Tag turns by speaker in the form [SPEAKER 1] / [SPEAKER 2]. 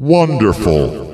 [SPEAKER 1] Wonderful.